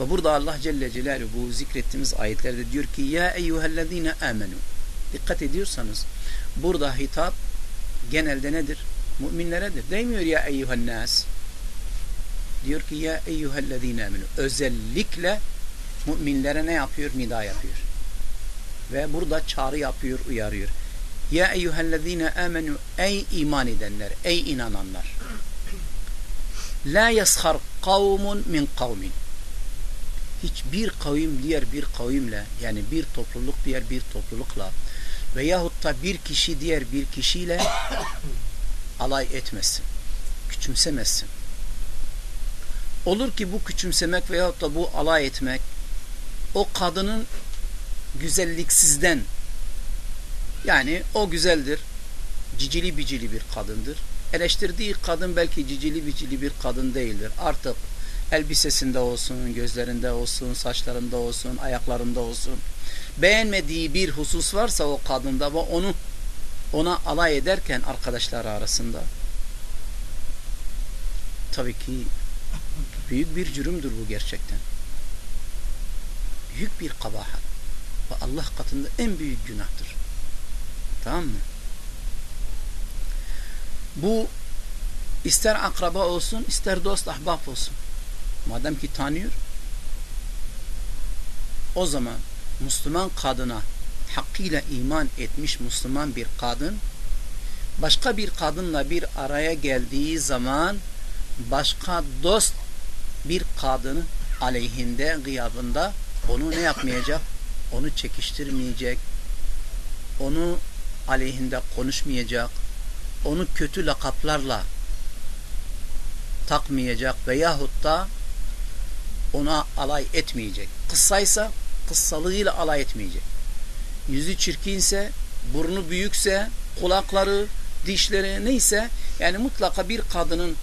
Ve burada Allah Celle Celaluhu zikrettiğimiz ayetlerde diyor ki ya eyyühellezine amenu. Dikkat ediyorsanız burada hitap genelde nedir? Müminleredir. Demiyor ya eyyühennas. Diyor ki ya eyyühellezine amenu. Özellikle müminlere ne yapıyor? Nida yapıyor. Ve burada çağrı yapıyor, uyarıyor. Ya eyyühellezine amenu ey iman edenler, ey inananlar. La yashar kavmun min kavmin. Hiçbir kavim diğer bir kavimle yani bir topluluk diğer bir toplulukla veyahut da bir kişi diğer bir kişiyle alay etmesin. Küçümsemesin. Olur ki bu küçümsemek veyahut da bu alay etmek o kadının güzelliksizden yani o güzeldir. Cicili bicili bir kadındır. Eleştirdiği kadın belki cicili bicili bir kadın değildir. Artık elbisesinde olsun, gözlerinde olsun, saçlarında olsun, ayaklarında olsun. Beğenmediği bir husus varsa o kadında ve onu ona alay ederken arkadaşları arasında tabii ki büyük bir cürümdür bu gerçekten. Büyük bir kabahat ve Allah katında en büyük günahtır. Tamam mı? Bu ister akraba olsun, ister dost ahbap olsun. Madem ki tanıyor, o zaman Müslüman kadına hakkıyla iman etmiş Müslüman bir kadın başka bir kadınla bir araya geldiği zaman başka dost bir kadını aleyhinde gıyabında onu ne yapmayacak? Onu çekiştirmeyecek. Onu aleyhinde konuşmayacak. Onu kötü lakaplarla takmayacak veyahut da ona alay etmeyecek. Kıssaysa kıssalığıyla alay etmeyecek. Yüzü çirkinse, burnu büyükse, kulakları, dişleri neyse yani mutlaka bir kadının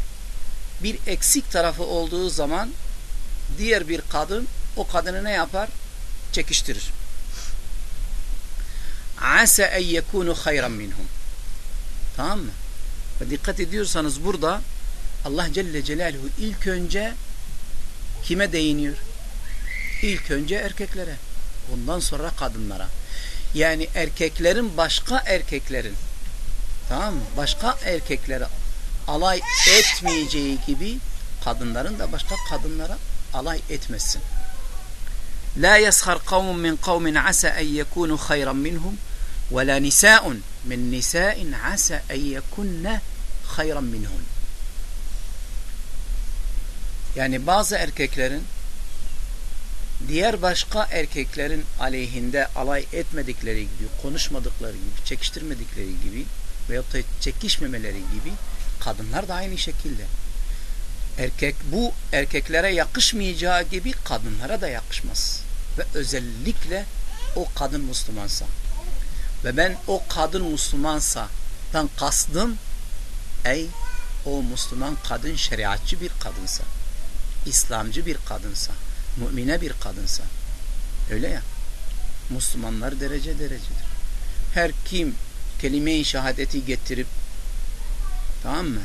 bir eksik tarafı olduğu zaman diğer bir kadın o kadını ne yapar? Çekiştirir. Asa en yekunu hayran minhum. Tamam mı? Ve dikkat ediyorsanız burada Allah Celle Celaluhu ilk önce kime değiniyor? İlk önce erkeklere. Ondan sonra kadınlara. Yani erkeklerin başka erkeklerin tamam mı? Başka erkeklere alay etmeyeceği gibi kadınların da başka kadınlara alay etmesin. La yashar kavmun min kavmin asa en yekunu hayran minhum ve la nisa'un min nisa'in asa en yekunne hayran minhum. Yani bazı erkeklerin diğer başka erkeklerin aleyhinde alay etmedikleri gibi, konuşmadıkları gibi, çekiştirmedikleri gibi veyahut da çekişmemeleri gibi kadınlar da aynı şekilde. Erkek bu erkeklere yakışmayacağı gibi kadınlara da yakışmaz. Ve özellikle o kadın Müslümansa. Ve ben o kadın Müslümansa dan kastım ey o Müslüman kadın şeriatçı bir kadınsa. İslamcı bir kadınsa mümine bir kadınsa öyle ya Müslümanlar derece derecedir. Her kim kelime-i şehadeti getirip tamam mı?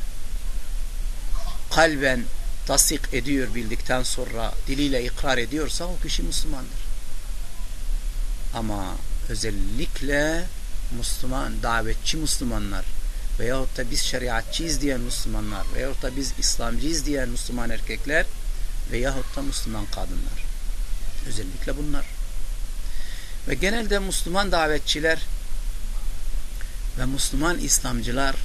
Kalben tasdik ediyor bildikten sonra diliyle ikrar ediyorsa o kişi Müslümandır. Ama özellikle Müslüman, davetçi Müslümanlar veyahut da biz şeriatçıyız diyen Müslümanlar veyahut da biz İslamcıyız diyen Müslüman erkekler veyahut da Müslüman kadınlar. Özellikle bunlar. Ve genelde Müslüman davetçiler ve Müslüman İslamcılar